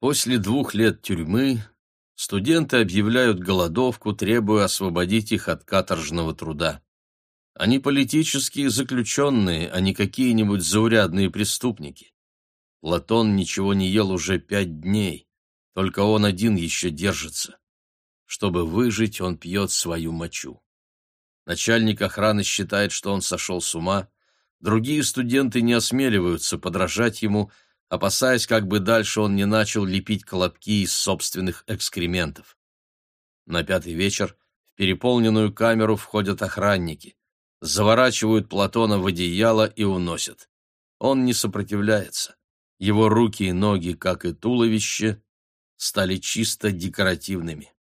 После двух лет тюрьмы студенты объявляют голодовку, требуя освободить их от каторжного труда. Они политические заключенные, а не какие-нибудь заурядные преступники. Платон ничего не ел уже пять дней, только он один еще держится. Чтобы выжить, он пьет свою мочу. Начальник охраны считает, что он сошел с ума, другие студенты не осмеливаются подражать ему, опасаясь, как бы дальше он не начал лепить колобки из собственных экскрементов. На пятый вечер в переполненную камеру входят охранники, заворачивают Платона в одеяло и уносят. Он не сопротивляется. Его руки и ноги, как и туловище, стали чисто декоративными.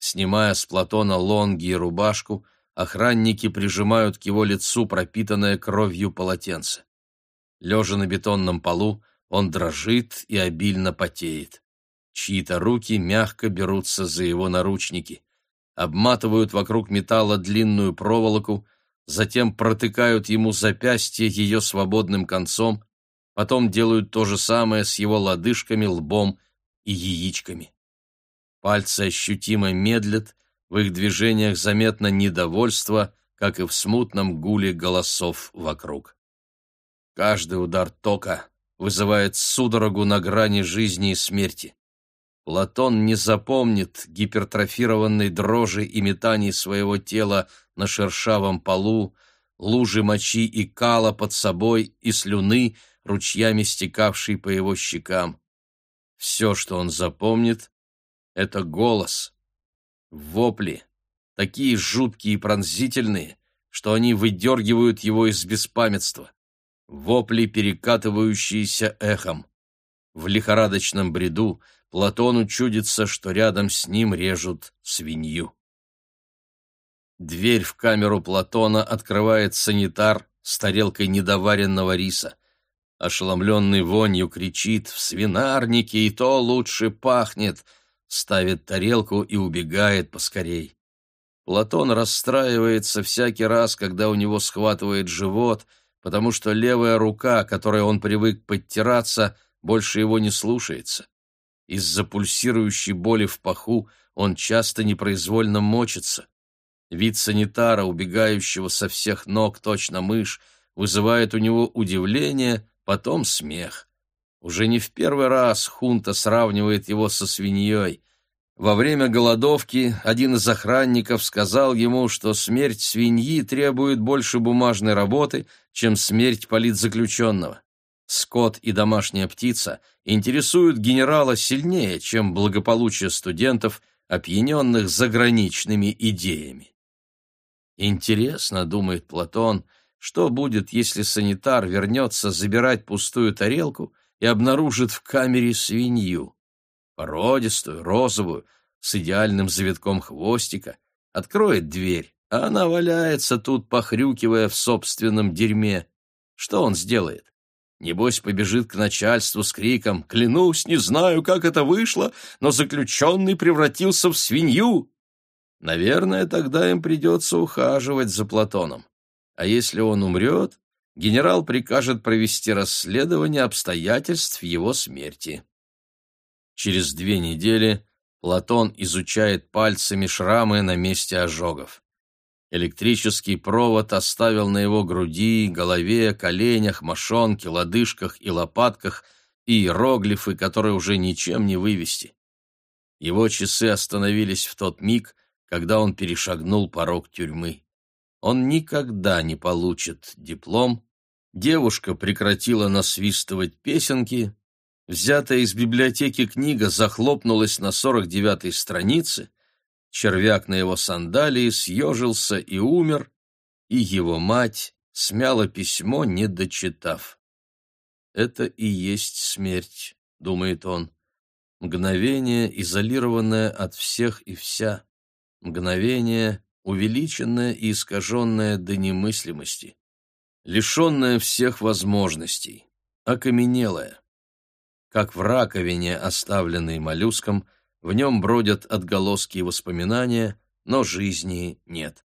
Снимая с Платона лонги и рубашку, охранники прижимают к его лицу пропитанное кровью полотенце. Лежа на бетонном полу, он дрожит и обильно потеет. Чьи-то руки мягко берутся за его наручники, обматывают вокруг металла длинную проволоку, затем протыкают ему запястье ее свободным концом, потом делают то же самое с его лодыжками, лбом и яичками. Пальцы ощутимо медлят, в их движениях заметно недовольство, как и в смутном гуле голосов вокруг. Каждый удар тока вызывает судорогу на грани жизни и смерти. Платон не запомнит гипертрофированной дрожи и метаний своего тела на шершавом полу, лужи мочи и кала под собой и слюны, ручьями стекавшей по его щекам. Все, что он запомнит, — это голос, вопли, такие жуткие и пронзительные, что они выдергивают его из беспамятства вопли, перекатывающиеся эхом. В лихорадочном бреду Платону чудится, что рядом с ним режут свинью. Дверь в камеру Платона открывает санитар с тарелкой недоваренного риса. Ошеломленный вонью кричит «В свинарнике и то лучше пахнет!» ставит тарелку и убегает поскорей. Платон расстраивается всякий раз, когда у него схватывает живот — потому что левая рука, которой он привык подтираться, больше его не слушается. Из-за пульсирующей боли в паху он часто непроизвольно мочится. Вид санитара, убегающего со всех ног точно мышь, вызывает у него удивление, потом смех. Уже не в первый раз Хунта сравнивает его со свиньей. Во время голодовки один из охранников сказал ему, что смерть свиньи требует больше бумажной работы, чем смерть политзаключенного. Скот и домашняя птица интересуют генерала сильнее, чем благополучие студентов, опьяненных заграничными идеями. Интересно, думает Платон, что будет, если санитар вернется забирать пустую тарелку и обнаружит в камере свинью породистую, розовую, с идеальным завитком хвостика, откроет дверь, а она валяется тут, похрюкивая в собственном дерьме. Что он сделает? Небось, побежит к начальству с криком «Клянусь, не знаю, как это вышло, но заключенный превратился в свинью!» Наверное, тогда им придется ухаживать за Платоном. А если он умрет, генерал прикажет провести расследование обстоятельств его смерти. Через две недели Платон изучает пальцами шрамы на месте ожогов. Электрический провод оставил на его груди, голове, коленях, мошонке, лодыжках и лопатках иероглифы, которые уже ничем не вывести. Его часы остановились в тот миг, когда он перешагнул порог тюрьмы. Он никогда не получит диплом. Девушка прекратила насвистывать песенки, Взятая из библиотеки книга захлопнулась на сорок девятой странице, червяк на его сандалии съежился и умер, и его мать смяла письмо, не дочитав. «Это и есть смерть», — думает он, — «мгновение, изолированное от всех и вся, мгновение, увеличенное и искаженное до немыслимости, лишенное всех возможностей, окаменелое». Как в раковине, оставленной моллюском, в нем бродят отголоски воспоминания, но жизни нет.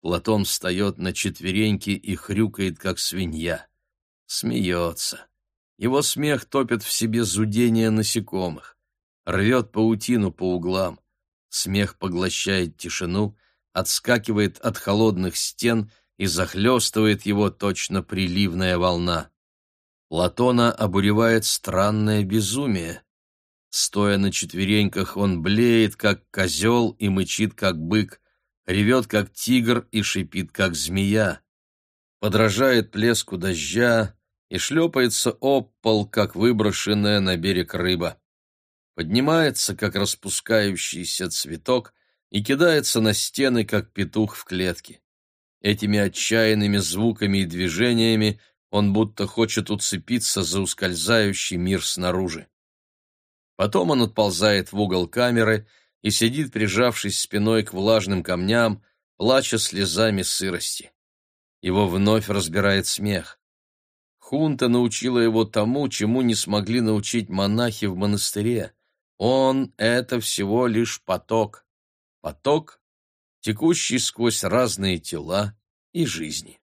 Платон встает на четвереньки и хрюкает, как свинья. Смеется. Его смех топит в себе зудение насекомых, рвет паутину по углам. Смех поглощает тишину, отскакивает от холодных стен и захлестывает его точно приливная волна. Платона обуревает странное безумие. Стоя на четвереньках, он блеет, как козел, и мычит, как бык, ревет, как тигр, и шипит, как змея. Подражает плеску дождя и шлепается об пол, как выброшенная на берег рыба. Поднимается, как распускающийся цветок, и кидается на стены, как петух в клетке. Этими отчаянными звуками и движениями он будто хочет уцепиться за ускользающий мир снаружи. Потом он отползает в угол камеры и сидит, прижавшись спиной к влажным камням, плача слезами сырости. Его вновь разбирает смех. Хунта научила его тому, чему не смогли научить монахи в монастыре. Он — это всего лишь поток. Поток, текущий сквозь разные тела и жизни.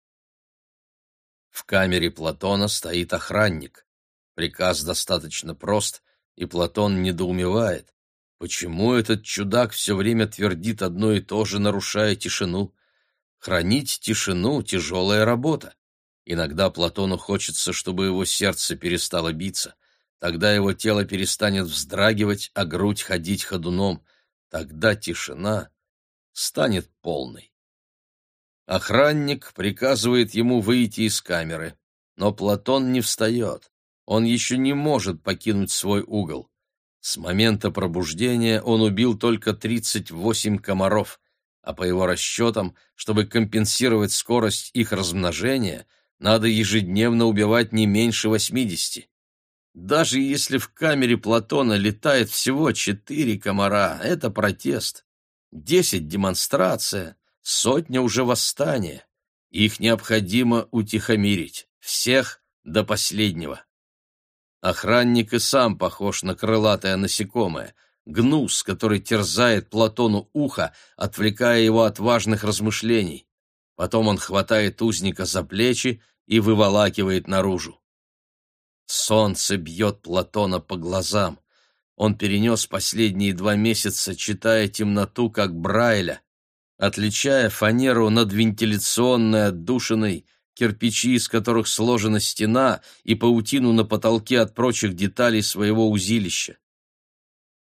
В камере Платона стоит охранник. Приказ достаточно прост, и Платон недоумевает, почему этот чудак все время твердит одно и то же, нарушая тишину. Хранить тишину — тяжелая работа. Иногда Платону хочется, чтобы его сердце перестало биться. Тогда его тело перестанет вздрагивать, а грудь ходить ходуном. Тогда тишина станет полной. Охранник приказывает ему выйти из камеры, но Платон не встает. Он еще не может покинуть свой угол. С момента пробуждения он убил только 38 комаров, а по его расчетам, чтобы компенсировать скорость их размножения, надо ежедневно убивать не меньше 80. Даже если в камере Платона летает всего четыре комара, это протест. Десять — демонстрация, сотня уже восстание. Их необходимо утихомирить, всех до последнего. Охранник и сам похож на крылатое насекомое, гнус, который терзает Платону ухо, отвлекая его от важных размышлений. Потом он хватает узника за плечи и выволакивает наружу. Солнце бьет Платона по глазам. Он перенес последние два месяца, читая темноту, как Брайля, отличая фанеру над вентиляционной отдушиной, кирпичи, из которых сложена стена, и паутину на потолке от прочих деталей своего узилища.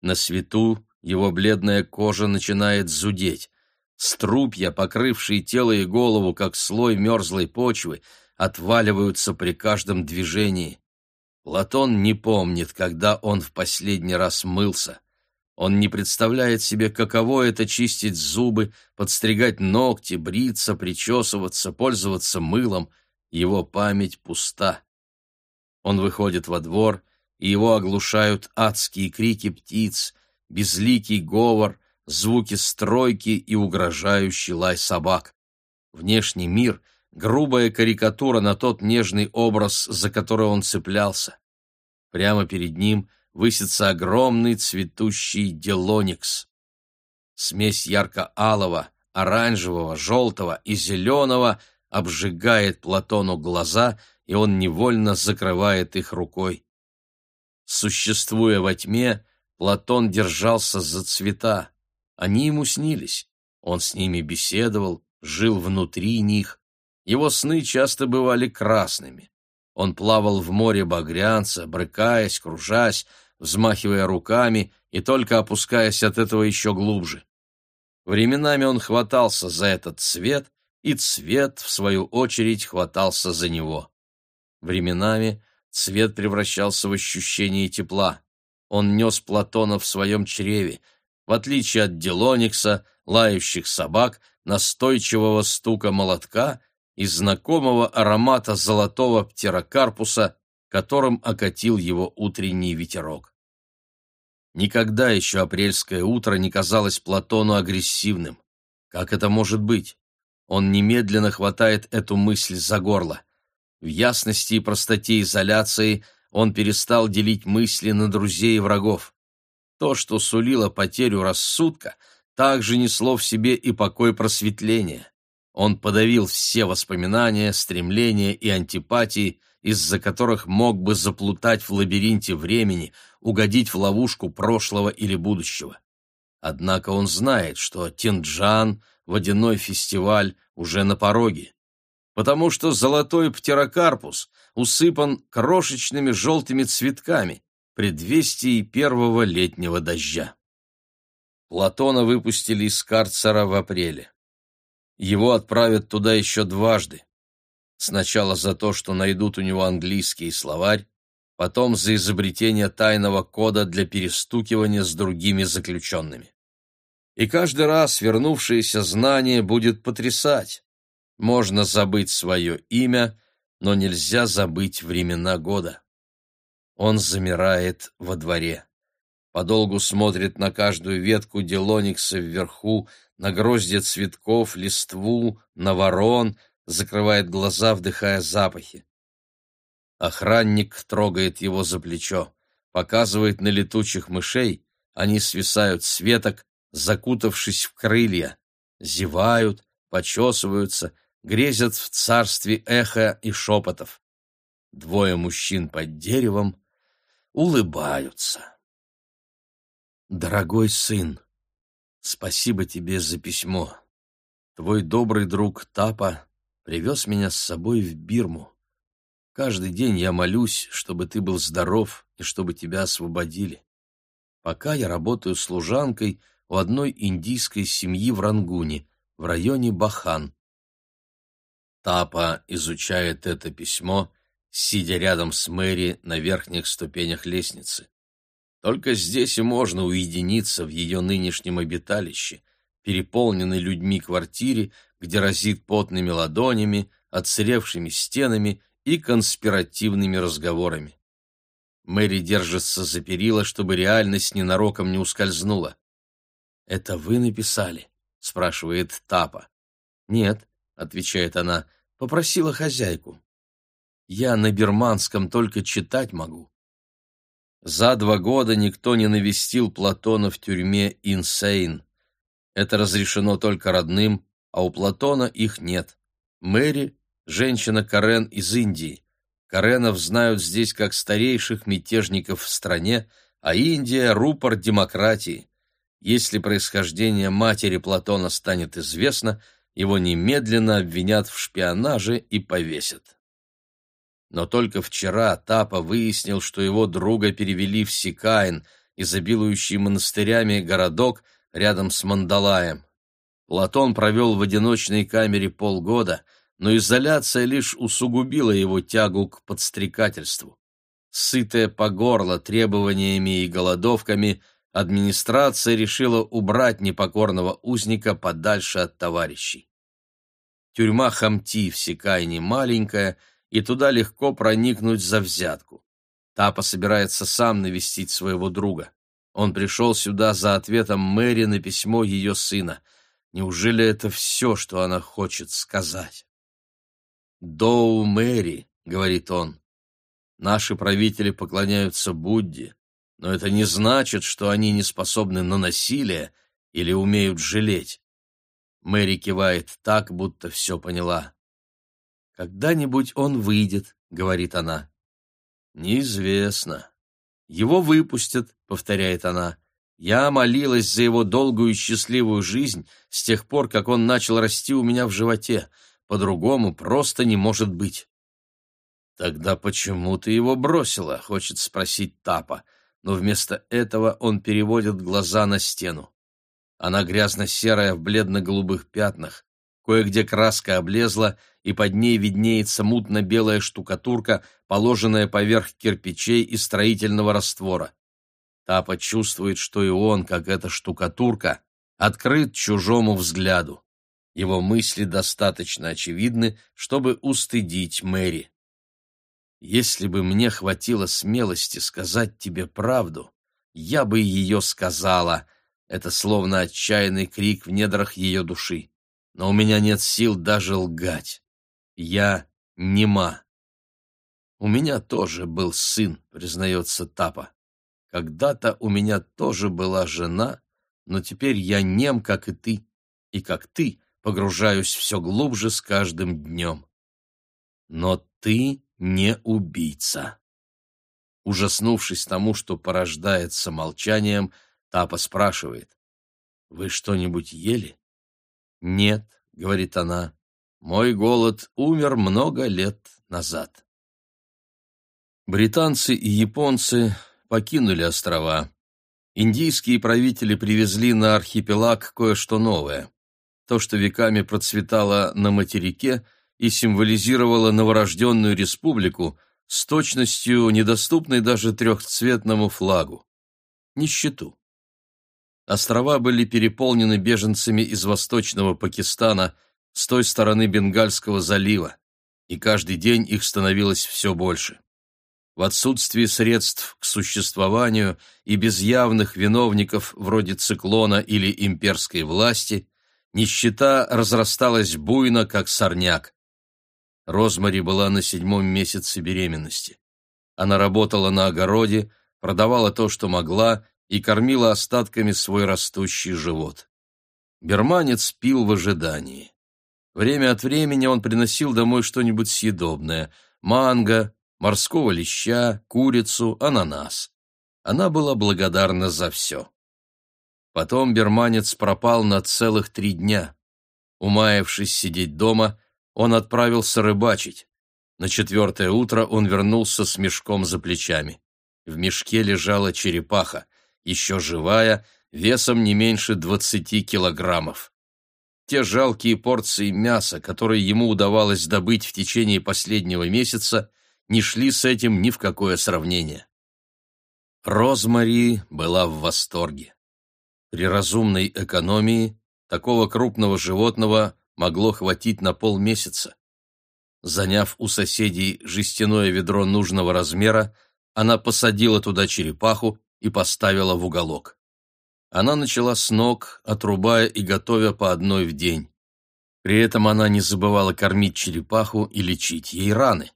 На свету его бледная кожа начинает зудеть. Струпья, покрывшие тело и голову, как слой мерзлой почвы, отваливаются при каждом движении. Платон не помнит, когда он в последний раз мылся. Он не представляет себе, каково это чистить зубы, подстригать ногти, бриться, причесываться, пользоваться мылом. Его память пуста. Он выходит во двор, и его оглушают адские крики птиц, безликий говор, звуки стройки и угрожающий лай собак. Внешний мир — грубая карикатура на тот нежный образ, за который он цеплялся. Прямо перед ним — высится огромный цветущий делоникс. Смесь ярко-алого, оранжевого, желтого и зеленого обжигает Платону глаза, и он невольно закрывает их рукой. Существуя во тьме, Платон держался за цвета. Они ему снились. Он с ними беседовал, жил внутри них. Его сны часто бывали красными. Он плавал в море багрянца, брыкаясь, кружась, взмахивая руками и только опускаясь от этого еще глубже. Временами он хватался за этот цвет, и цвет, в свою очередь, хватался за него. Временами цвет превращался в ощущение тепла. Он нес Платона в своем чреве, в отличие от Делоникса, лающих собак, настойчивого стука молотка и знакомого аромата золотого птерокарпуса, которым окатил его утренний ветерок. Никогда еще апрельское утро не казалось Платону агрессивным. Как это может быть? Он немедленно хватает эту мысль за горло. В ясности и простоте изоляции он перестал делить мысли на друзей и врагов. То, что сулило потерю рассудка, также несло в себе и покой просветления. Он подавил все воспоминания, стремления и антипатии, из-за которых мог бы заплутать в лабиринте времени, угодить в ловушку прошлого или будущего. Однако он знает, что Тинджан, водяной фестиваль, уже на пороге, потому что золотой птерокарпус усыпан крошечными желтыми цветками, предвестий первого летнего дождя. Платона выпустили из карцера в апреле. Его отправят туда еще дважды. Сначала за то, что найдут у него английский словарь, потом за изобретение тайного кода для перестукивания с другими заключенными. И каждый раз вернувшееся знание будет потрясать. Можно забыть свое имя, но нельзя забыть времена года. Он замирает во дворе. Подолгу смотрит на каждую ветку делоникса вверху, на гроздья цветков, листву, на ворон, закрывает глаза, вдыхая запахи. Охранник трогает его за плечо, показывает на летучих мышей, они свисают с веток, закутавшись в крылья, зевают, почесываются, грезят в царстве эха и шепотов. Двое мужчин под деревом улыбаются. Дорогой сын, спасибо тебе за письмо. Твой добрый друг Тапа привез меня с собой в Бирму. Каждый день я молюсь, чтобы ты был здоров и чтобы тебя освободили. Пока я работаю служанкой у одной индийской семьи в Рангуне, в районе Бахан. Тапа изучает это письмо, сидя рядом с Мэри на верхних ступенях лестницы. Только здесь и можно уединиться в ее нынешнем обиталище, переполненной людьми квартире, где разит потными ладонями, отсыревшими стенами и конспиративными разговорами. Мэри держится за перила, чтобы реальность ненароком не ускользнула. «Это вы написали?» — спрашивает Тапа. «Нет», — отвечает она, — «попросила хозяйку». «Я на бирманском только читать могу». За два года никто не навестил Платона в тюрьме Инсейн. Это разрешено только родным, а у Платона их нет. Мэри – женщина Карен из Индии. Каренов знают здесь как старейших мятежников в стране, а Индия – рупор демократии. Если происхождение матери Платона станет известно, его немедленно обвинят в шпионаже и повесят. Но только вчера Тапа выяснил, что его друга перевели в Сикаин, изобилующий монастырями городок рядом с Мандалаем. Платон провел в одиночной камере полгода, но изоляция лишь усугубила его тягу к подстрекательству. Сытая по горло требованиями и голодовками, администрация решила убрать непокорного узника подальше от товарищей. Тюрьма Хамти в Сикайне маленькая — и туда легко проникнуть за взятку. Тапа собирается сам навестить своего друга. Он пришел сюда за ответом Мэри на письмо ее сына. Неужели это все, что она хочет сказать? «Доу Мэри», — говорит он, — «наши правители поклоняются Будде, но это не значит, что они не способны на насилие или умеют жалеть». Мэри кивает так, будто все поняла. «Когда-нибудь он выйдет», — говорит она. «Неизвестно. Его выпустят», — повторяет она. «Я молилась за его долгую и счастливую жизнь с тех пор, как он начал расти у меня в животе. По-другому просто не может быть». «Тогда почему ты его бросила?» — хочет спросить Тапа, но вместо этого он переводит глаза на стену. Она грязно-серая в бледно-голубых пятнах, кое-где краска облезла, и под ней виднеется мутно-белая штукатурка, положенная поверх кирпичей и строительного раствора. Тапа чувствует, что и он, как эта штукатурка, открыт чужому взгляду. Его мысли достаточно очевидны, чтобы устыдить Мэри. «Если бы мне хватило смелости сказать тебе правду, я бы ее сказала», — это словно отчаянный крик в недрах ее души. «Но у меня нет сил даже лгать. Я нема. У меня тоже был сын, признается Тапа. Когда-то у меня тоже была жена, но теперь я нем, как и ты, и как ты погружаюсь все глубже с каждым днем. Но ты не убийца. Ужаснувшись тому, что порождается молчанием, Тапа спрашивает, «Вы что-нибудь ели?» «Нет», — говорит она, — «мой голод умер много лет назад». Британцы и японцы покинули острова. Индийские правители привезли на архипелаг кое-что новое. То, что веками процветало на материке и символизировало новорожденную республику, с точностью, недоступной даже трехцветному флагу. Нищету. Острова были переполнены беженцами из восточного Пакистана с той стороны Бенгальского залива, и каждый день их становилось все больше. В отсутствии средств к существованию и без явных виновников вроде циклона или имперской власти, нищета разрасталась буйно, как сорняк. Розмари была на седьмом месяце беременности. Она работала на огороде, продавала то, что могла, и кормила остатками свой растущий живот. Берманец пил в ожидании. Время от времени он приносил домой что-нибудь съедобное — манго, морского леща, курицу, ананас. Она была благодарна за все. Потом берманец пропал на целых три дня. Умаявшись сидеть дома, он отправился рыбачить. На четвертое утро он вернулся с мешком за плечами. В мешке лежала черепаха, еще живая, весом не меньше двадцати килограммов. Те жалкие порции мяса, которые ему удавалось добыть в течение последнего месяца, не шли с этим ни в какое сравнение. Розмари была в восторге. При разумной экономии такого крупного животного могло хватить на полмесяца. Заняв у соседей жестяное ведро нужного размера, она посадила туда черепаху и поставила в уголок. Она начала с ног, отрубая и готовя по одной в день. При этом она не забывала кормить черепаху и лечить ей раны.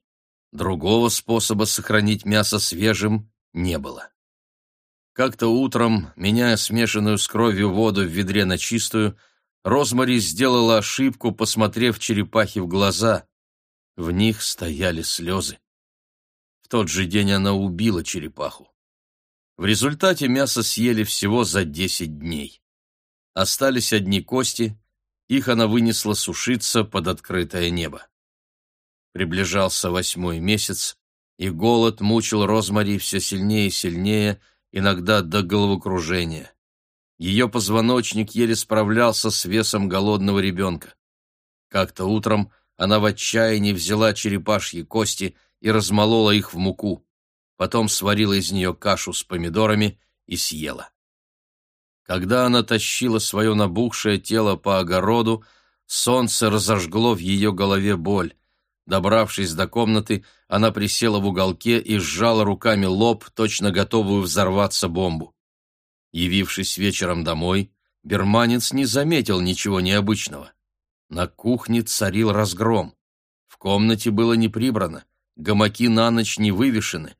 Другого способа сохранить мясо свежим не было. Как-то утром, меняя смешанную с кровью воду в ведре на чистую, Розмари сделала ошибку, посмотрев черепахе в глаза. В них стояли слезы. В тот же день она убила черепаху. В результате мясо съели всего за десять дней. Остались одни кости, их она вынесла сушиться под открытое небо. Приближался восьмой месяц, и голод мучил Розмари все сильнее и сильнее, иногда до головокружения. Ее позвоночник еле справлялся с весом голодного ребенка. Как-то утром она в отчаянии взяла черепашьи кости и размолола их в муку. Потом сварила из нее кашу с помидорами и съела. Когда она тащила свое набухшее тело по огороду, солнце разожгло в ее голове боль. Добравшись до комнаты, она присела в уголке и сжала руками лоб, точно готовую взорваться бомбу. Явившись вечером домой, берманец не заметил ничего необычного. На кухне царил разгром. В комнате было не прибрано, гамаки на ночь не вывешены.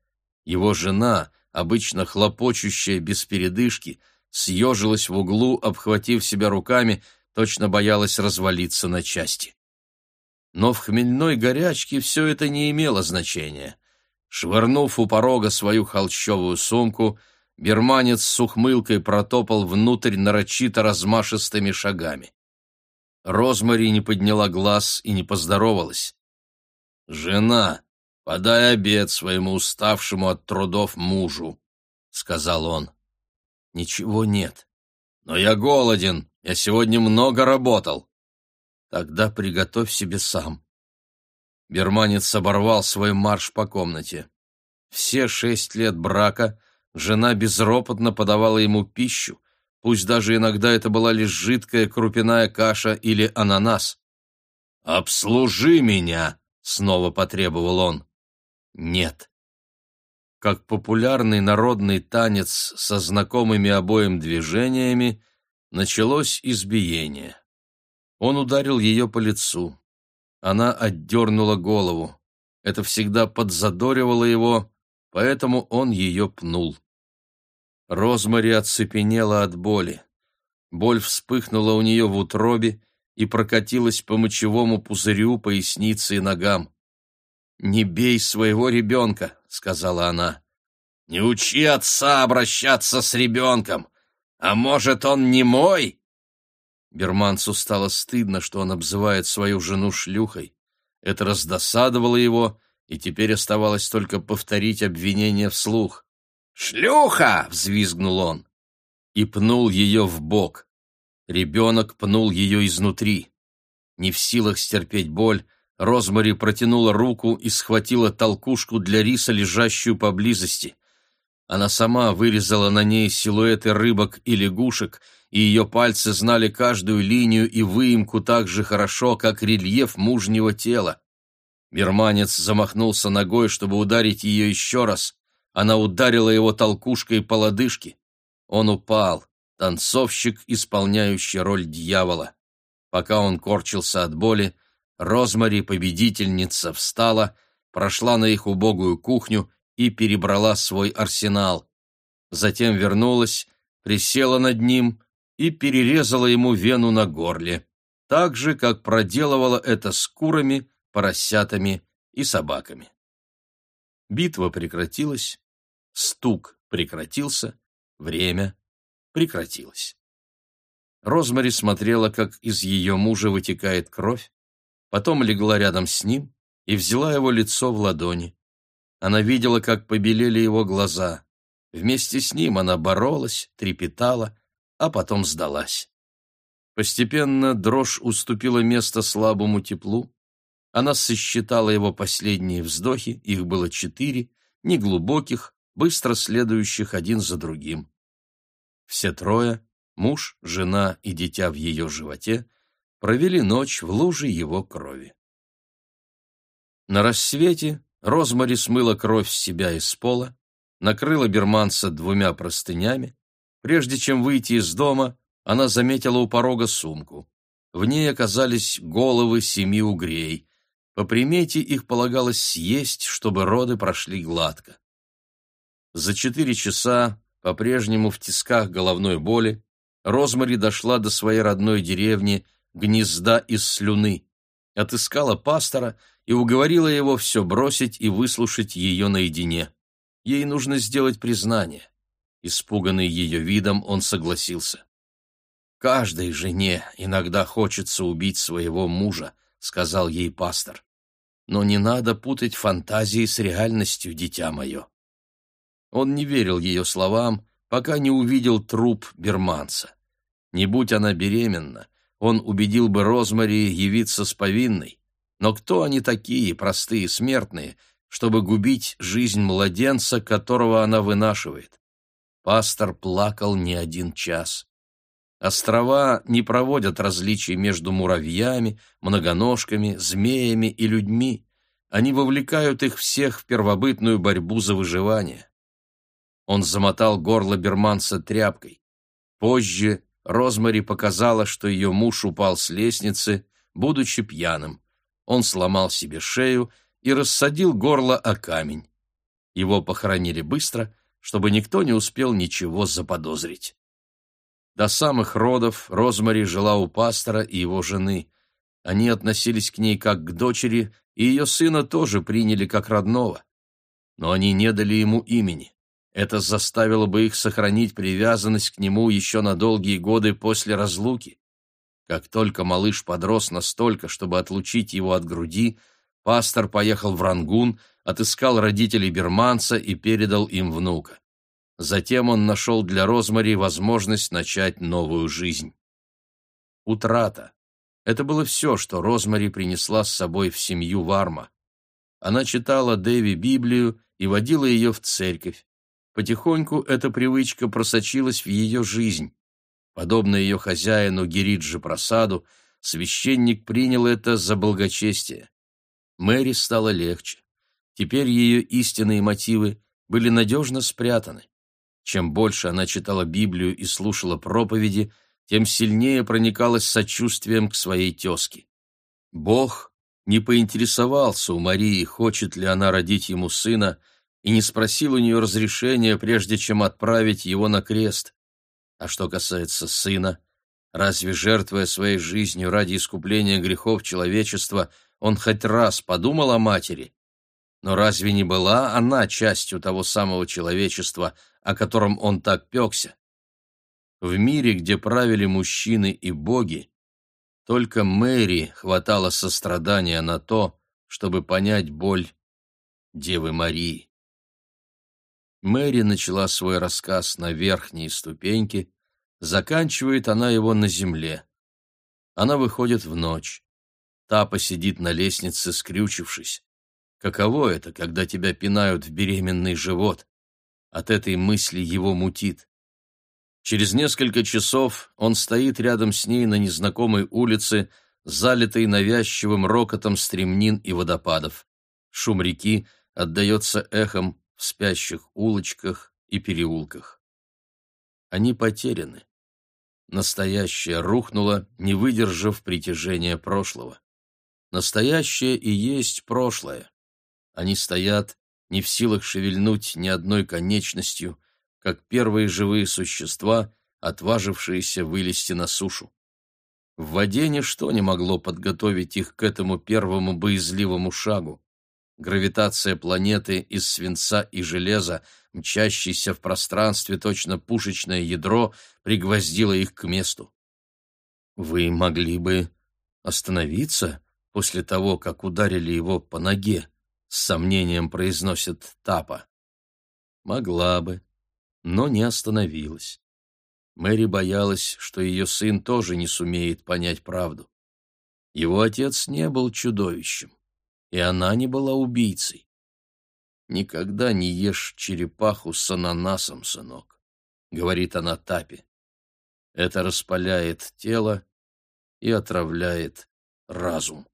Его жена, обычно хлопочущая без передышки, съежилась в углу, обхватив себя руками, точно боялась развалиться на части. Но в хмельной горячке все это не имело значения. Швырнув у порога свою холщовую сумку, Берманец с ухмылкой протопал внутрь нарочито размашистыми шагами. Розмари не подняла глаз и не поздоровалась. «Жена, подай обед своему уставшему от трудов мужу», — сказал он. «Ничего нет. Но я голоден, я сегодня много работал». «Тогда приготовь себе сам». Берманец оборвал свой марш по комнате. Все шесть лет брака — Жена безропотно подавала ему пищу, пусть даже иногда это была лишь жидкая крупяная каша или ананас. «Обслужи меня!» — снова потребовал он. «Нет». Как популярный народный танец со знакомыми обоим движениями, началось избиение. Он ударил ее по лицу. Она отдернула голову. Это всегда подзадоривало его, поэтому он ее пнул. Розмари оцепенела от боли. Боль вспыхнула у нее в утробе и прокатилась по мочевому пузырю, пояснице и ногам. «Не бей своего ребенка», — сказала она. «Не учи отца обращаться с ребенком. А может, он не мой?» Берманцу стало стыдно, что он обзывает свою жену шлюхой. Это раздосадовало его, и теперь оставалось только повторить обвинение вслух. «Шлюха!» — взвизгнул он и пнул ее в бок. Ребенок пнул ее изнутри. Не в силах стерпеть боль, Розмари протянула руку и схватила толкушку для риса, лежащую поблизости. Она сама вырезала на ней силуэты рыбок и лягушек, и ее пальцы знали каждую линию и выемку так же хорошо, как рельеф мужнего тела. Берманец замахнулся ногой, чтобы ударить ее еще раз. Она ударила его толкушкой по лодыжке. Он упал, танцовщик, исполняющий роль дьявола. Пока он корчился от боли, Розмари, победительница, встала, прошла на их убогую кухню и перебрала свой арсенал. Затем вернулась, присела над ним и перерезала ему вену на горле, так же, как проделывала это с курами, поросятами и собаками. Битва прекратилась, стук прекратился, Время прекратилось. Розмари смотрела, как из ее мужа вытекает кровь, потом легла рядом с ним и взяла его лицо в ладони. Она видела, как побелели его глаза. Вместе с ним она боролась, трепетала, а потом сдалась. Постепенно дрожь уступила место слабому теплу. Она сосчитала его последние вздохи, их было четыре, неглубоких, быстро следующих один за другим. Все трое, муж, жена и дитя в ее животе, провели ночь в луже его крови. На рассвете Розмари смыла кровь с себя и с пола, накрыла берманца двумя простынями. Прежде чем выйти из дома, она заметила у порога сумку. В ней оказались головы семи угрей. По примете их полагалось съесть, чтобы роды прошли гладко. За четыре часа, по-прежнему в тисках головной боли, Розмари дошла до своей родной деревни, гнезда из слюны, отыскала пастора и уговорила его все бросить и выслушать ее наедине. Ей нужно сделать признание. Испуганный ее видом, он согласился. «Каждой жене иногда хочется убить своего мужа», — сказал ей пастор. «Но не надо путать фантазии с реальностью, дитя мое. Он не верил ее словам, пока не увидел труп берманца. Не будь она беременна, он убедил бы Розмари явиться с повинной. Но кто они такие, простые смертные, чтобы губить жизнь младенца, которого она вынашивает? Пастор плакал не один час. Острова не проводят различий между муравьями, многоножками, змеями и людьми. Они вовлекают их всех в первобытную борьбу за выживание. Он замотал горло берманца тряпкой. Позже Розмари показала, что ее муж упал с лестницы, будучи пьяным. Он сломал себе шею и рассадил горло о камень. Его похоронили быстро, чтобы никто не успел ничего заподозрить. До самых родов Розмари жила у пастора и его жены. Они относились к ней как к дочери, и ее сына тоже приняли как родного. Но они не дали ему имени. Это заставило бы их сохранить привязанность к нему еще на долгие годы после разлуки. Как только малыш подрос настолько, чтобы отлучить его от груди, пастор поехал в Рангун, отыскал родителей берманца и передал им внука. Затем он нашел для Розмари возможность начать новую жизнь. Утрата. Это было все, что Розмари принесла с собой в семью Варма. Она читала Дэви Библию и водила ее в церковь. Потихоньку эта привычка просочилась в ее жизнь. Подобно ее хозяину Гериджи Просаду, священник принял это за благочестие. Мэри стало легче. Теперь ее истинные мотивы были надежно спрятаны. Чем больше она читала Библию и слушала проповеди, тем сильнее проникалась сочувствием к своей тезке. Бог не поинтересовался у Марии, хочет ли она родить ему сына, и не спросил у нее разрешения, прежде чем отправить его на крест. А что касается сына, разве, жертвуя своей жизнью ради искупления грехов человечества, он хоть раз подумал о матери? Но разве не была она частью того самого человечества, о котором он так пекся? В мире, где правили мужчины и боги, только Мэри хватало сострадания на то, чтобы понять боль Девы Марии. Мэри начала свой рассказ на верхней ступеньке, заканчивает она его на земле. Она выходит в ночь. Тапа сидит на лестнице, скрючившись. Каково это, когда тебя пинают в беременный живот? От этой мысли его мутит. Через несколько часов он стоит рядом с ней на незнакомой улице, залитой навязчивым рокотом стремнин и водопадов. Шум реки отдается эхом в спящих улочках и переулках. Они потеряны. Настоящее рухнуло, не выдержав притяжения прошлого. Настоящее и есть прошлое. Они стоят, не в силах шевельнуть ни одной конечностью, как первые живые существа, отважившиеся вылезти на сушу. В воде ничто не могло подготовить их к этому первому боязливому шагу. Гравитация планеты из свинца и железа, мчащейся в пространстве точно пушечное ядро, пригвоздила их к месту. «Вы могли бы остановиться после того, как ударили его по ноге?» — с сомнением произносит Тапа. «Могла бы, но не остановилась. Мэри боялась, что ее сын тоже не сумеет понять правду. Его отец не был чудовищем, и она не была убийцей. «Никогда не ешь черепаху с ананасом, сынок», — говорит она Тапе. «Это распаляет тело и отравляет разум».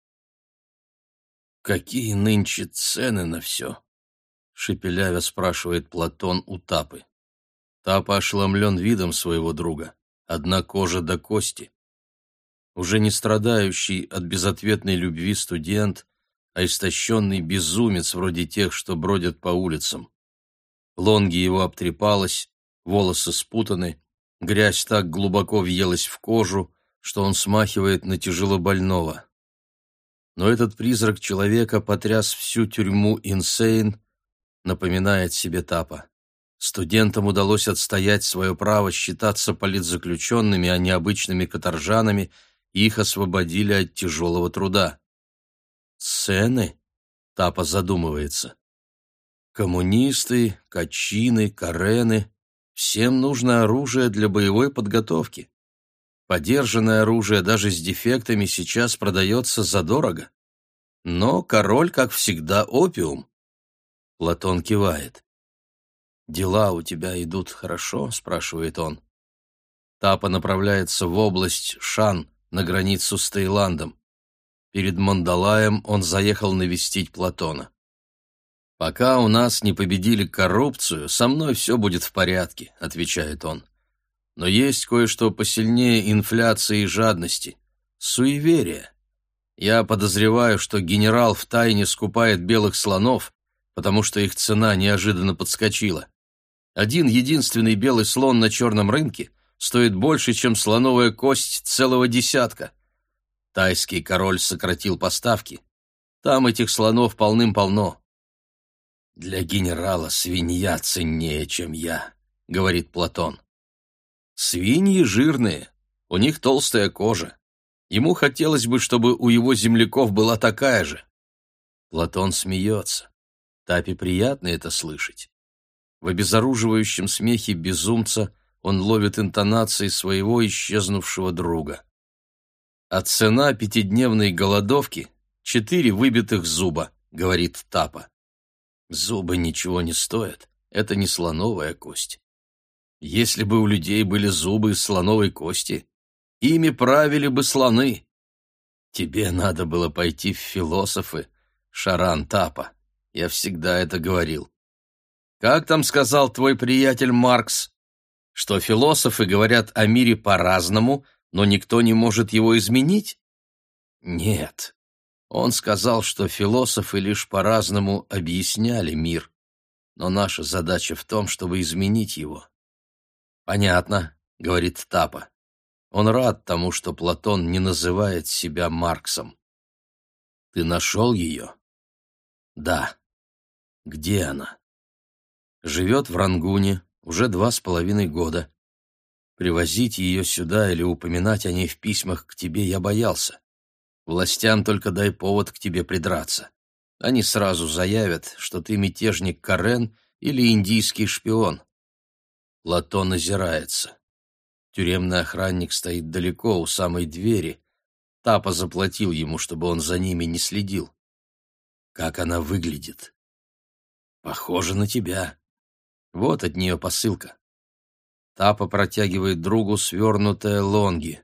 «Какие нынче цены на все?» — шепелявя спрашивает Платон у Тапы. Тапа ошеломлен видом своего друга. Одна кожа до кости. Уже не страдающий от безответной любви студент, а истощенный безумец вроде тех, что бродят по улицам. Лонги его обтрепалась, волосы спутаны, грязь так глубоко въелась в кожу, что он смахивает на тяжелобольного. Но этот призрак человека потряс всю тюрьму Инсейн, напоминает себе Тапа. Студентам удалось отстоять свое право считаться политзаключенными, а не обычными каторжанами, и их освободили от тяжелого труда. Цены? Тапа задумывается. Коммунисты, качины, карены — всем нужно оружие для боевой подготовки. Подержанное оружие даже с дефектами сейчас продается задорого. Но король, как всегда, опиум. Платон кивает. «Дела у тебя идут хорошо?» — спрашивает он. Тапа направляется в область Шан, на границу с Таиландом. Перед Мандалаем он заехал навестить Платона. «Пока у нас не победили коррупцию, со мной все будет в порядке», — отвечает он. «Но есть кое-что посильнее инфляции и жадности. Суеверие. Я подозреваю, что генерал втайне скупает белых слонов, потому что их цена неожиданно подскочила. Один единственный белый слон на черном рынке стоит больше, чем слоновая кость целого десятка. Тайский король сократил поставки. Там этих слонов полным-полно. «Для генерала свинья ценнее, чем я», — говорит Платон. «Свиньи жирные, у них толстая кожа. Ему хотелось бы, чтобы у его земляков была такая же». Платон смеется. Тапе приятно это слышать. В обезоруживающем смехе безумца он ловит интонации своего исчезнувшего друга. «А цена пятидневной голодовки — четыре выбитых зуба», — говорит Тапа. «Зубы ничего не стоят, это не слоновая кость. Если бы у людей были зубы из слоновой кости, ими правили бы слоны. Тебе надо было пойти в философы, Шаран Тапа. Я всегда это говорил. Как там сказал твой приятель Маркс, что философы говорят о мире по-разному, но никто не может его изменить? Нет. Он сказал, что философы лишь по-разному объясняли мир, но наша задача в том, чтобы изменить его. Понятно, говорит Тапа. Он рад тому, что Платон не называет себя Марксом. Ты нашел ее? Да. Где она? Живет в Рангуне уже два с половиной года. Привозить ее сюда или упоминать о ней в письмах к тебе я боялся. Властям только дай повод к тебе придраться. Они сразу заявят, что ты мятежник Карен или индийский шпион. Платон озирается. Тюремный охранник стоит далеко, у самой двери. Тапа заплатил ему, чтобы он за ними не следил. Как она выглядит? Похоже на тебя. Вот от нее посылка. Тапа протягивает другу свернутое лонги.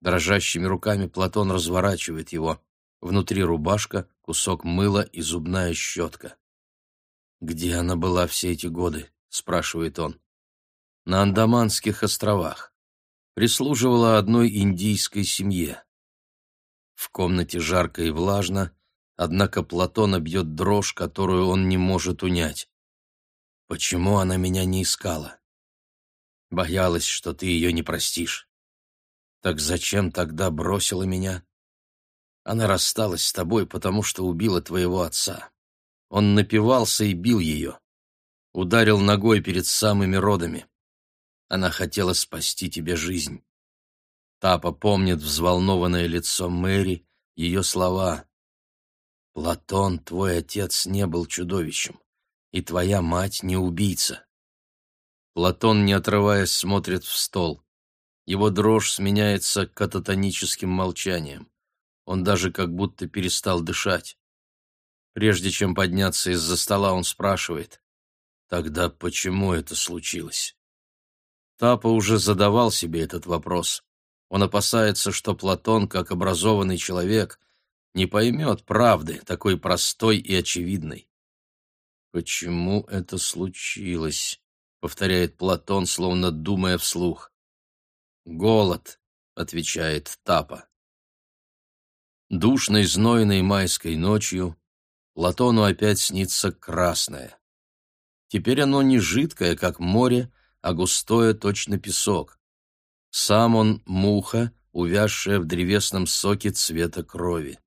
Дрожащими руками Платон разворачивает его. Внутри рубашка, кусок мыла и зубная щетка. «Где она была все эти годы?» — спрашивает он. «На Андаманских островах. Прислуживала одной индийской семье. В комнате жарко и влажно, однако Платона бьет дрожь, которую он не может унять. Почему она меня не искала? Боялась, что ты ее не простишь. Так зачем тогда бросила меня? Она рассталась с тобой, потому что убила твоего отца. Он напивался и бил ее. Ударил ногой перед самыми родами. Она хотела спасти тебе жизнь. Тапа помнит взволнованное лицо Мэри, ее слова. «Платон, твой отец не был чудовищем, и твоя мать не убийца». Платон, не отрываясь, смотрит в стол. Его дрожь сменяется кататоническим молчанием. Он даже как будто перестал дышать. Прежде чем подняться из-за стола, он спрашивает, «Тогда почему это случилось?» Тапа уже задавал себе этот вопрос. Он опасается, что Платон, как образованный человек, не поймет правды, такой простой и очевидной. «Почему это случилось?» — повторяет Платон, словно думая вслух. «Голод», — отвечает Тапа. Душной, знойной майской ночью Платону опять снится красное. Теперь оно не жидкое, как море, а густое, точно песок. Сам он — муха, увязшая в древесном соке цвета крови.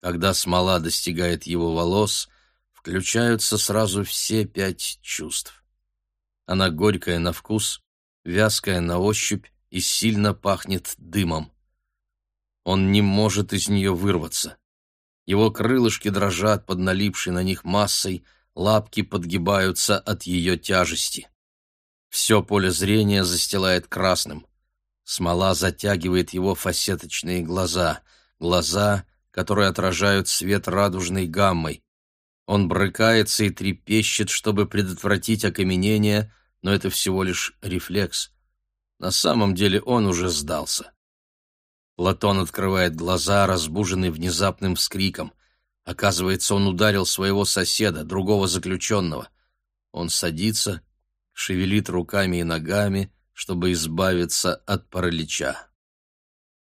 Когда смола достигает его волос, включаются сразу все пять чувств. Она горькая на вкус, вязкая на ощупь и сильно пахнет дымом. Он не может из нее вырваться. Его крылышки дрожат под налипшей на них массой, лапки подгибаются от ее тяжести. Все поле зрения застилает красным. Смола затягивает его фасеточные глаза, глаза, которые отражают свет радужной гаммой. Он брыкается и трепещет, чтобы предотвратить окаменение, но это всего лишь рефлекс. На самом деле он уже сдался. Платон открывает глаза, разбуженный внезапным вскриком. Оказывается, он ударил своего соседа, другого заключенного. Он садится, шевелит руками и ногами, чтобы избавиться от паралича.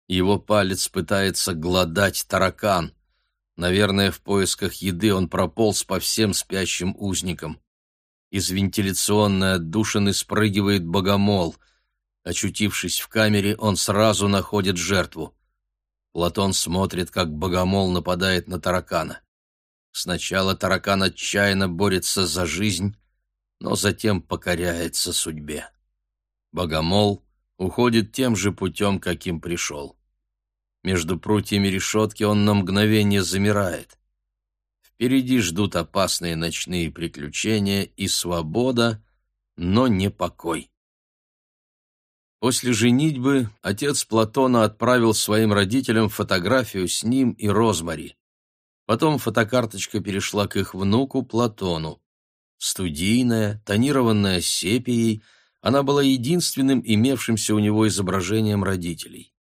Его палец пытается глодать таракан. Наверное, в поисках еды он прополз по всем спящим узникам. Из вентиляционной отдушины спрыгивает богомол — Очутившись в камере, он сразу находит жертву. Платон смотрит, как богомол нападает на таракана. Сначала таракан отчаянно борется за жизнь, но затем покоряется судьбе. Богомол уходит тем же путем, каким пришел. Между прутьями решетки он на мгновение замирает. Впереди ждут опасные ночные приключения и свобода, но не покой. После женитьбы отец Платона отправил своим родителям фотографию с ним и Розмари. Потом фотокарточка перешла к их внуку Платону. Студийная, тонированная сепией, она была единственным имевшимся у него изображением родителей.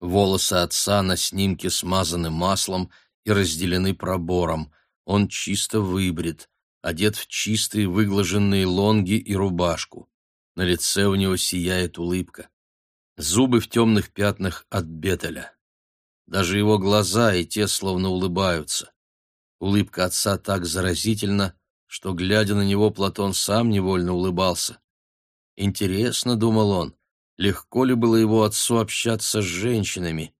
Волосы отца на снимке смазаны маслом и разделены пробором. Он чисто выбрит, одет в чистые выглаженные лонги и рубашку. На лице у него сияет улыбка. Зубы в темных пятнах от бетеля. Даже его глаза и те словно улыбаются. Улыбка отца так заразительна, что, глядя на него, Платон сам невольно улыбался. Интересно, думал он, легко ли было его отцу общаться с женщинами?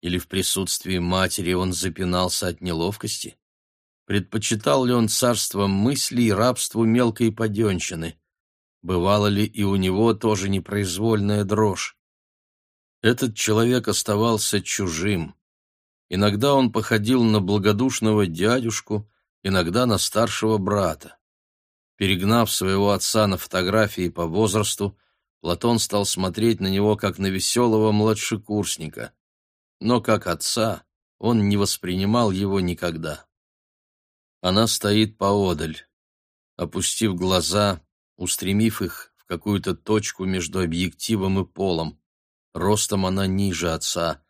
Или в присутствии матери он запинался от неловкости? Предпочитал ли он царство мыслей рабству мелкой паденщины? Бывало ли и у него тоже непроизвольная дрожь? Этот человек оставался чужим. Иногда он походил на благодушного дядюшку, иногда на старшего брата. Перегнав своего отца на фотографии по возрасту, Платон стал смотреть на него как на веселого младшекурсника. Но как отца он не воспринимал его никогда. Она стоит поодаль, опустив глаза, устремив их в какую-то точку между объективом и полом. Ростом она ниже отца.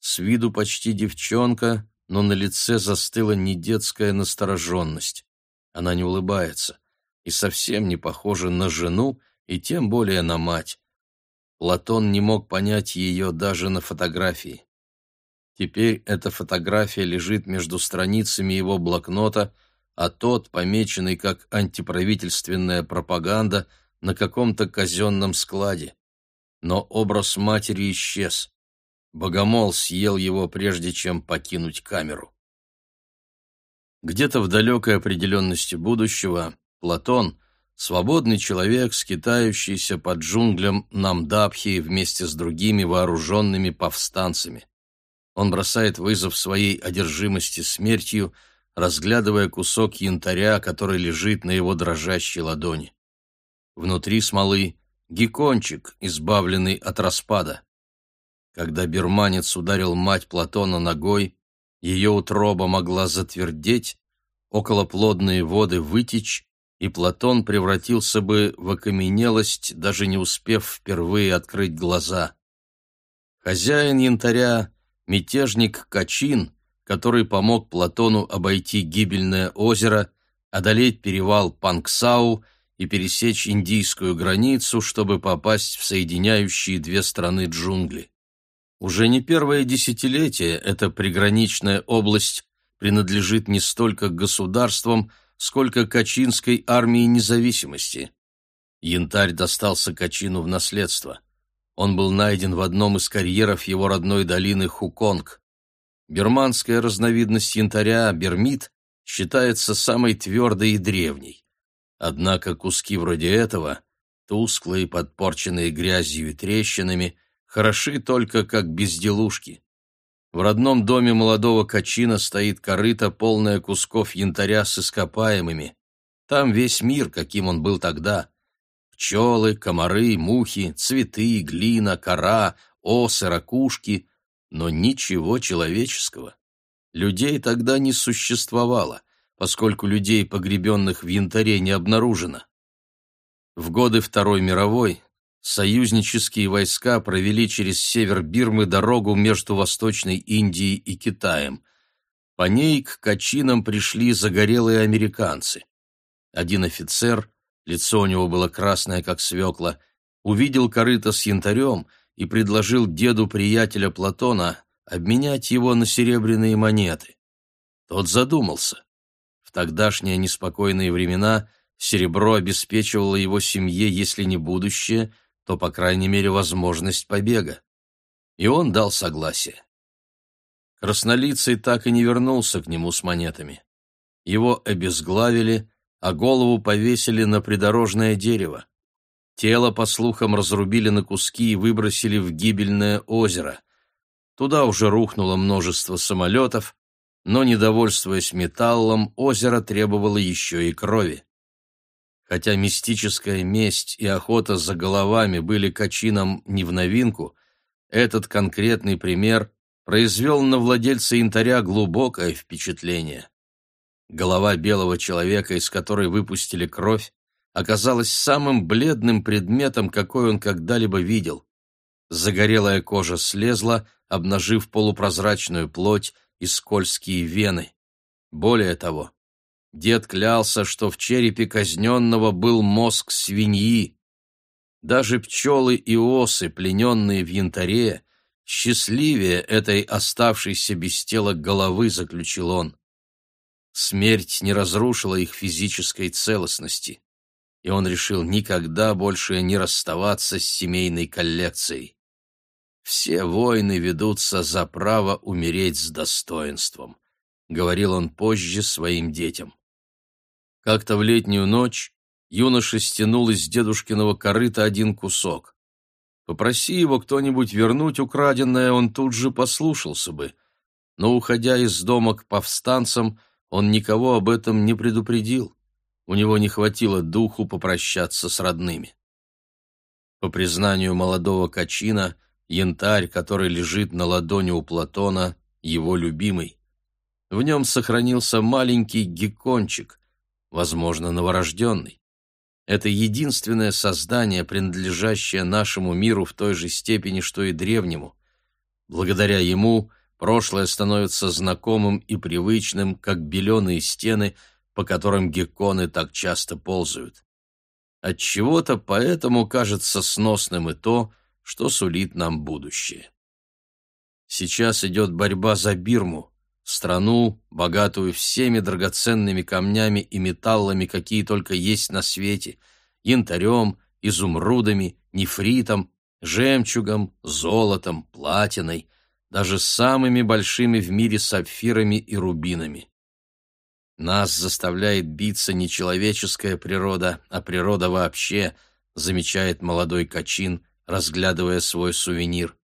С виду почти девчонка, но на лице застыла не детская настороженность. Она не улыбается и совсем не похожа на жену, и тем более на мать. Платон не мог понять ее даже на фотографии. Теперь эта фотография лежит между страницами его блокнота, а тот, помеченный как антиправительственная пропаганда, на каком-то казенном складе. Но образ матери исчез. Богомол съел его, прежде чем покинуть камеру. Где-то в далекой определенности будущего Платон, свободный человек, скитающийся под джунглям Намдабхи вместе с другими вооруженными повстанцами. Он бросает вызов своей одержимости смертью, разглядывая кусок янтаря, который лежит на его дрожащей ладони. Внутри смолы геккончик, избавленный от распада. Когда берманец ударил мать Платона ногой, ее утроба могла затвердеть, околоплодные воды вытечь, и Платон превратился бы в окаменелость, даже не успев впервые открыть глаза. Хозяин янтаря, мятежник Качин, который помог Платону обойти гибельное озеро, одолеть перевал Панксау и пересечь индийскую границу, чтобы попасть в соединяющие две страны джунгли. Уже не первое десятилетие эта приграничная область принадлежит не столько государствам, сколько Качинской армии независимости. Янтарь достался Качину в наследство. Он был найден в одном из карьеров его родной долины Хуконг. Берманская разновидность янтаря, бермит, считается самой твердой и древней. Однако куски вроде этого, тусклые, подпорченные грязью и трещинами, хороши только как безделушки. В родном доме молодого качина стоит корыто, полное кусков янтаря с ископаемыми. Там весь мир, каким он был тогда. Пчелы, комары, мухи, цветы, глина, кора, осы, ракушки, но ничего человеческого. Людей тогда не существовало, поскольку людей, погребенных в янтаре, не обнаружено. В годы Второй мировой союзнические войска провели через север Бирмы дорогу между Восточной Индией и Китаем. По ней к Качинам пришли загорелые американцы. Один офицер, лицо у него было красное, как свекла, увидел корыто с янтарем и предложил деду приятеля Платона обменять его на серебряные монеты. Тот задумался. В тогдашние неспокойные времена серебро обеспечивало его семье, если не будущее – то, по крайней мере, возможность побега. И он дал согласие. Краснолицый так и не вернулся к нему с монетами. Его обезглавили, а голову повесили на придорожное дерево. Тело, по слухам, разрубили на куски и выбросили в гибельное озеро. Туда уже рухнуло множество самолетов, но, недовольствуясь металлом, озеро требовало еще и крови. Хотя мистическая месть и охота за головами были качином не в новинку, этот конкретный пример произвел на владельца янтаря глубокое впечатление. Голова белого человека, из которой выпустили кровь, оказалась самым бледным предметом, какой он когда-либо видел. Загорелая кожа слезла, обнажив полупрозрачную плоть и скользкие вены. Более того, Дед клялся, что в черепе казненного был мозг свиньи. Даже пчелы и осы, плененные в янтаре, счастливее этой оставшейся без тела головы, заключил он. Смерть не разрушила их физической целостности, и он решил никогда больше не расставаться с семейной коллекцией. Все войны ведутся за право умереть с достоинством. — говорил он позже своим детям. Как-то в летнюю ночь юноша стянул из дедушкиного корыта один кусок. Попроси его кто-нибудь вернуть украденное, он тут же послушался бы. Но, уходя из дома к повстанцам, он никого об этом не предупредил. У него не хватило духу попрощаться с родными. По признанию молодого Качина, янтарь, который лежит на ладони у Платона, его любимый. В нем сохранился маленький геккончик, возможно, новорожденный. Это единственное создание, принадлежащее нашему миру в той же степени, что и древнему. Благодаря ему прошлое становится знакомым и привычным, как беленые стены, по которым гекконы так часто ползают. Отчего-то поэтому кажется сносным и то, что сулит нам будущее. Сейчас идет борьба за Бирму, страну, богатую всеми драгоценными камнями и металлами, какие только есть на свете, янтарем, изумрудами, нефритом, жемчугом, золотом, платиной, даже самыми большими в мире сапфирами и рубинами. Нас заставляет биться не человеческая природа, а природа вообще, замечает молодой Качин, разглядывая свой сувенир.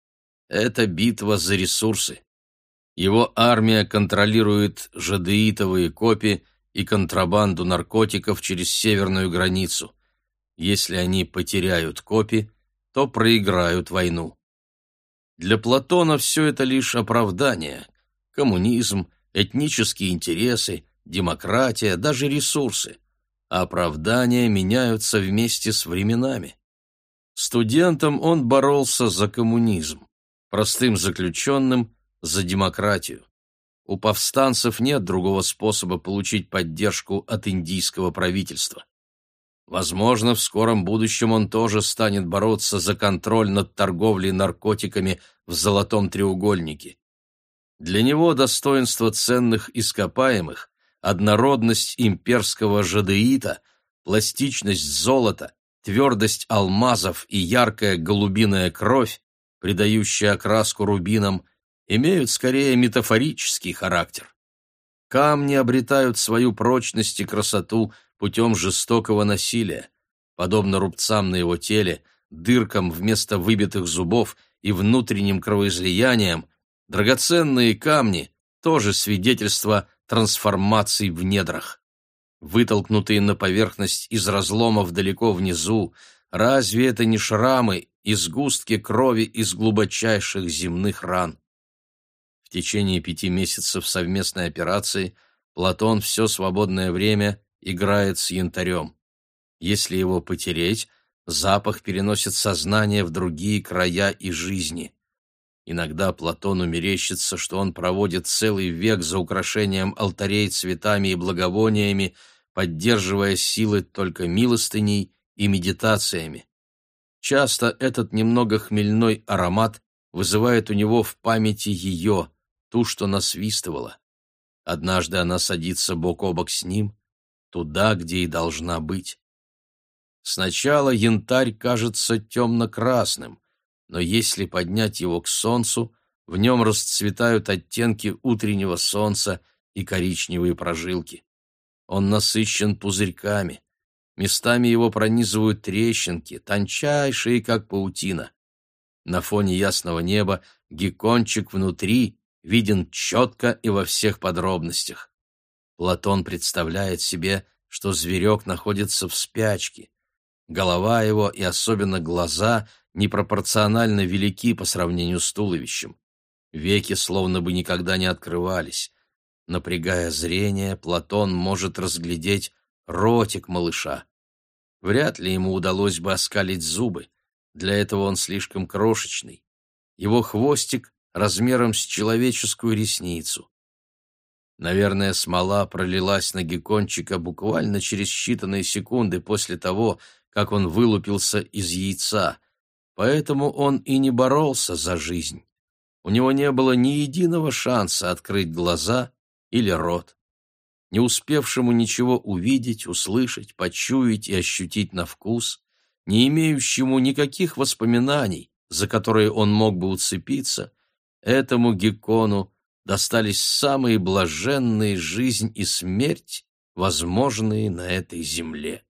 Это битва за ресурсы. Его армия контролирует жадеитовые копи и контрабанду наркотиков через северную границу. Если они потеряют копи, то проиграют войну. Для Платона все это лишь оправдание. Коммунизм, этнические интересы, демократия, даже ресурсы. А оправдания меняются вместе с временами. Студентом он боролся за коммунизм, простым заключенным за демократию. У повстанцев нет другого способа получить поддержку от индийского правительства. Возможно, в скором будущем он тоже станет бороться за контроль над торговлей наркотиками в золотом треугольнике. Для него достоинство ценных ископаемых, однородность имперского жадеита, пластичность золота, твердость алмазов и яркая голубиная кровь, придающая окраску рубинам, имеют скорее метафорический характер. Камни обретают свою прочность и красоту путем жестокого насилия. Подобно рубцам на его теле, дыркам вместо выбитых зубов и внутренним кровоизлияниям, драгоценные камни – тоже свидетельство трансформаций в недрах. Вытолкнутые на поверхность из разломов далеко внизу, разве это не шрамы и сгустки крови из глубочайших земных ран? В течение пяти месяцев совместной операции Платон все свободное время играет с янтарем. Если его потереть, запах переносит сознание в другие края и жизни. Иногда Платону мерещится, что он проводит целый век за украшением алтарей цветами и благовониями, поддерживая силы только милостыней и медитациями. Часто этот немного хмельной аромат вызывает у него в памяти ее, ту, что насвистывала. Однажды она садится бок о бок с ним, туда, где и должна быть. Сначала янтарь кажется темно-красным, но если поднять его к солнцу, в нем расцветают оттенки утреннего солнца и коричневые прожилки. Он насыщен пузырьками. Местами его пронизывают трещинки, тончайшие, как паутина. На фоне ясного неба геккончик внутри виден четко и во всех подробностях. Платон представляет себе, что зверек находится в спячке. Голова его и особенно глаза непропорционально велики по сравнению с туловищем. Веки словно бы никогда не открывались. Напрягая зрение, Платон может разглядеть ротик малыша. Вряд ли ему удалось бы оскалить зубы. Для этого он слишком крошечный. Его хвостик размером с человеческую ресницу. Наверное, смола пролилась на геккончика буквально через считанные секунды после того, как он вылупился из яйца, поэтому он и не боролся за жизнь. У него не было ни единого шанса открыть глаза или рот. Не успевшему ничего увидеть, услышать, почуять и ощутить на вкус, не имеющему никаких воспоминаний, за которые он мог бы уцепиться, Этому геккону достались самые блаженные жизнь и смерть, возможные на этой земле.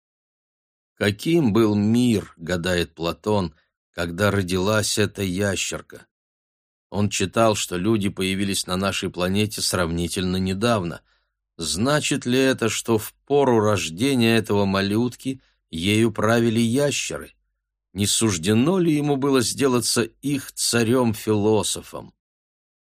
Каким был мир, гадает Платон, когда родилась эта ящерка? Он читал, что люди появились на нашей планете сравнительно недавно. Значит ли это, что в пору рождения этого малютки ею правили ящеры? Не суждено ли ему было сделаться их царем-философом?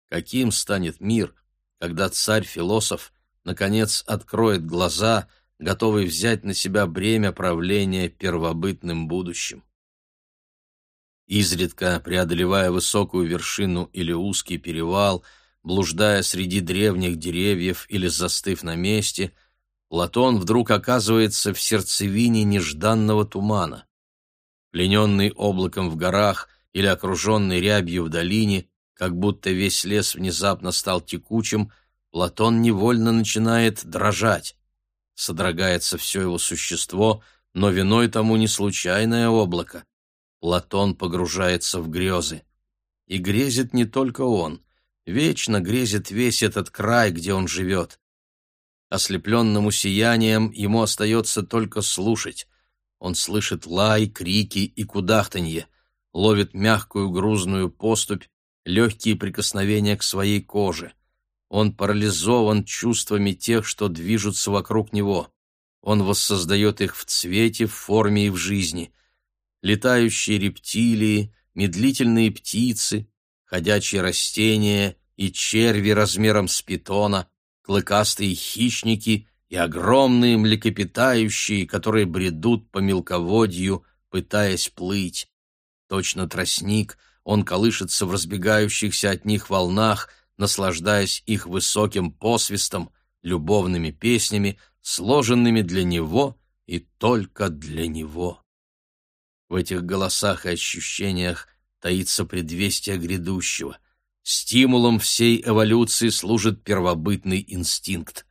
Каким станет мир, когда царь-философ наконец откроет глаза, готовый взять на себя бремя правления первобытным будущим? Изредка, преодолевая высокую вершину или узкий перевал, блуждая среди древних деревьев или застыв на месте, Платон вдруг оказывается в сердцевине нежданного тумана. Плененный облаком в горах или окруженный рябью в долине, как будто весь лес внезапно стал текучим, Платон невольно начинает дрожать. Содрогается все его существо, но виной тому не случайное облако. Платон погружается в грезы. И грезит не только он. Вечно грезит весь этот край, где он живет. Ослепленному сиянием ему остается только слушать. Он слышит лай, крики и кудахтанье, ловит мягкую грузную поступь, легкие прикосновения к своей коже. Он парализован чувствами тех, что движутся вокруг него. Он воссоздает их в цвете, в форме и в жизни. Летающие рептилии, медлительные птицы, ходячие растения и черви размером с питона, клыкастые хищники и огромные млекопитающие, которые бредут по мелководью, пытаясь плыть. Точно тростник — он колышется в разбегающихся от них волнах, наслаждаясь их высоким посвистом, любовными песнями, сложенными для него и только для него. В этих голосах и ощущениях таится предвестие грядущего. Стимулом всей эволюции служит первобытный инстинкт.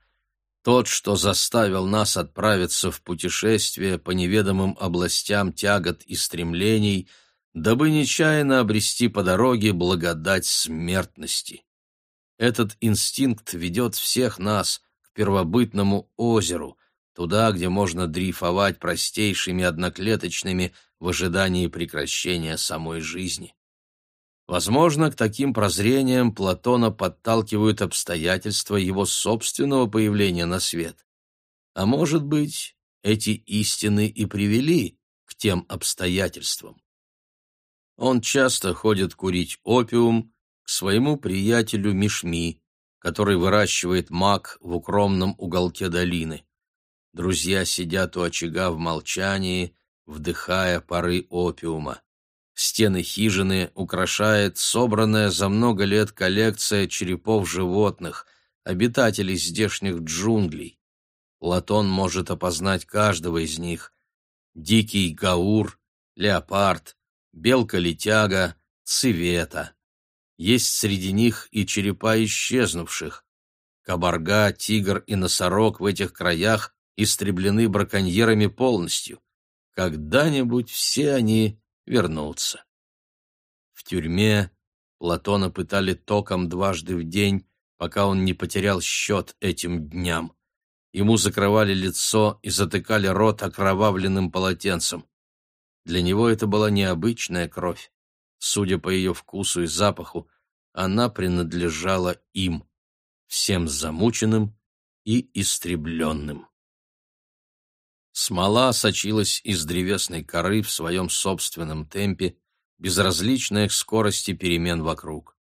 Тот, что заставил нас отправиться в путешествие по неведомым областям тягот и стремлений — дабы нечаянно обрести по дороге благодать смертности. Этот инстинкт ведет всех нас к первобытному озеру, туда, где можно дрейфовать простейшими одноклеточными в ожидании прекращения самой жизни. Возможно, к таким прозрениям Платона подталкивают обстоятельства его собственного появления на свет. А может быть, эти истины и привели к тем обстоятельствам. Он часто ходит курить опиум к своему приятелю Мишми, который выращивает мак в укромном уголке долины. Друзья сидят у очага в молчании, вдыхая пары опиума. Стены хижины украшает собранная за много лет коллекция черепов животных, обитателей здешних джунглей. Платон может опознать каждого из них. Дикий гаур, леопард, белка-летяга, цивета. Есть среди них и черепа исчезнувших. Кабарга, тигр и носорог в этих краях истреблены браконьерами полностью. Когда-нибудь все они вернутся. В тюрьме Платона пытали током дважды в день, пока он не потерял счет этим дням. Ему закрывали лицо и затыкали рот окровавленным полотенцем. Для него это была необычная кровь. Судя по ее вкусу и запаху, она принадлежала им, всем замученным и истребленным. Смола сочилась из древесной коры в своем собственном темпе, безразличная к скорости перемен вокруг.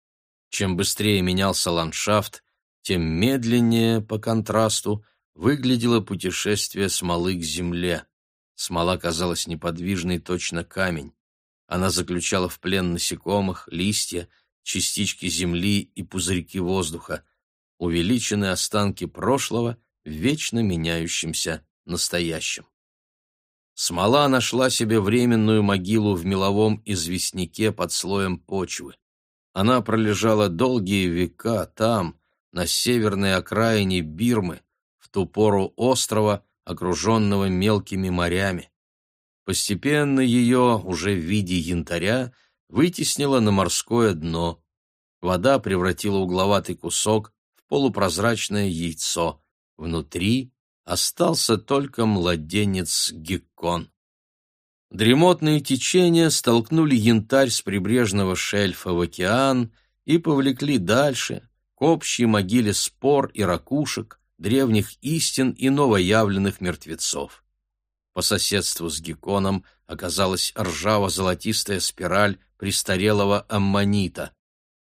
Чем быстрее менялся ландшафт, тем медленнее, по контрасту, выглядело путешествие смолы к земле. Смола казалась неподвижной, точно камень. Она заключала в плен насекомых, листья, частички земли и пузырьки воздуха, увеличенные останки прошлого в вечно меняющемся настоящем. Смола нашла себе временную могилу в меловом известняке под слоем почвы. Она пролежала долгие века там, на северной окраине Бирмы, в ту пору острова, окруженного мелкими морями. Постепенно ее, уже в виде янтаря, вытеснило на морское дно. Вода превратила угловатый кусок в полупрозрачное яйцо. Внутри остался только младенец Геккон. Дремотные течения столкнули янтарь с прибрежного шельфа в океан и повлекли дальше, к общей могиле спор и ракушек, древних истин и новоявленных мертвецов. По соседству с Гекконом оказалась ржаво-золотистая спираль престарелого аммонита.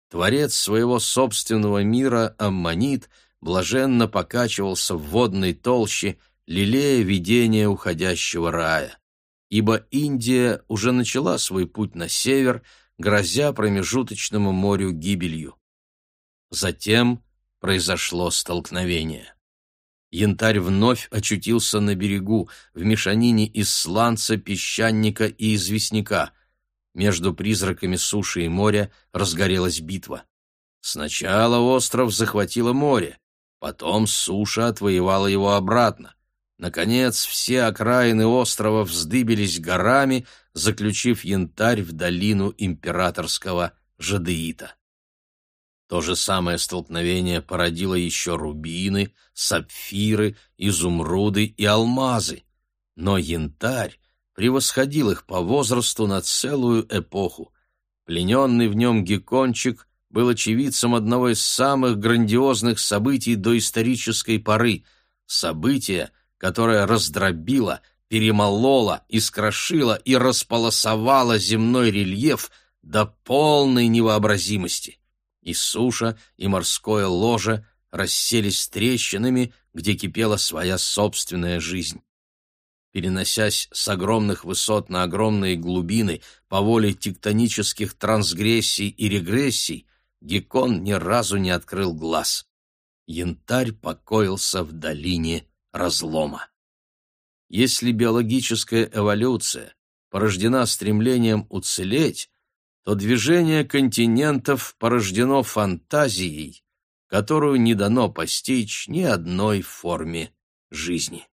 Творец своего собственного мира аммонит блаженно покачивался в водной толще, лелея видение уходящего рая. Ибо Индия уже начала свой путь на север, грозя промежуточному морю гибелью. Затем произошло столкновение. Янтарь вновь очутился на берегу, в мешанине из сланца, песчаника и известняка. Между призраками суши и моря разгорелась битва. Сначала остров захватило море, потом суша отвоевала его обратно. Наконец, все окраины острова вздыбились горами, заключив янтарь в долину императорского Жадеита. То же самое столкновение породило еще рубины, сапфиры, изумруды и алмазы. Но янтарь превосходил их по возрасту на целую эпоху. Плененный в нем геккончик был очевидцем одного из самых грандиозных событий доисторической поры, события, которое раздробило, перемололо, искрошило и располосовало земной рельеф до полной невообразимости и суша, и морское ложе расселись трещинами, где кипела своя собственная жизнь. Переносясь с огромных высот на огромные глубины по воле тектонических трансгрессий и регрессий, Геккон ни разу не открыл глаз. Янтарь покоился в долине разлома. Если биологическая эволюция порождена стремлением уцелеть, то движение континентов порождено фантазией, которую не дано постичь ни одной форме жизни.